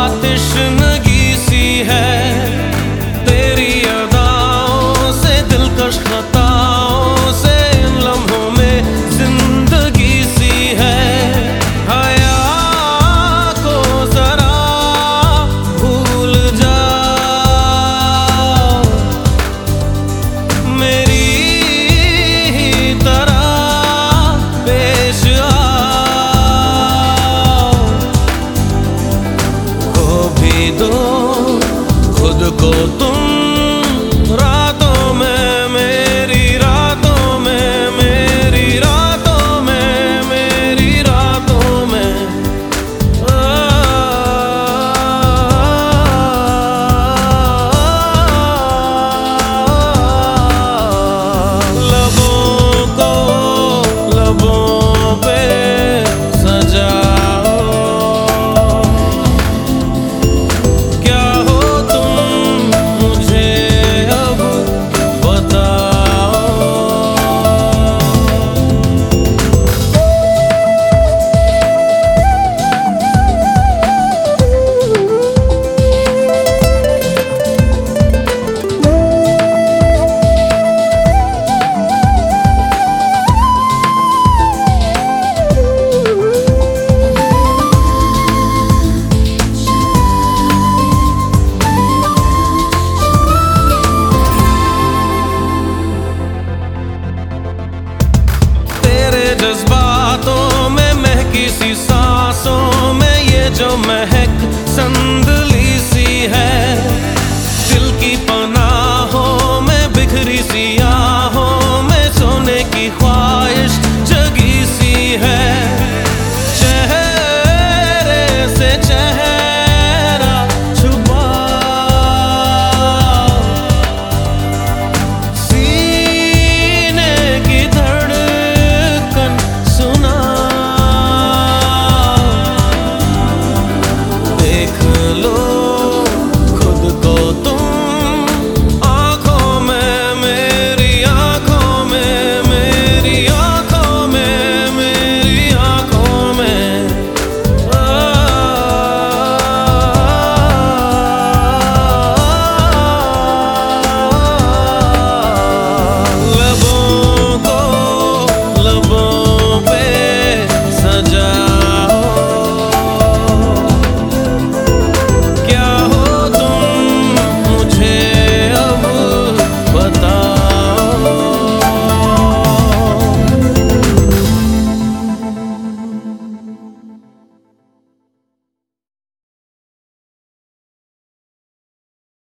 हाँ सी है तेरी tocó जज्बातों में महकी सी सांसों में ये जो महक संदली सी है।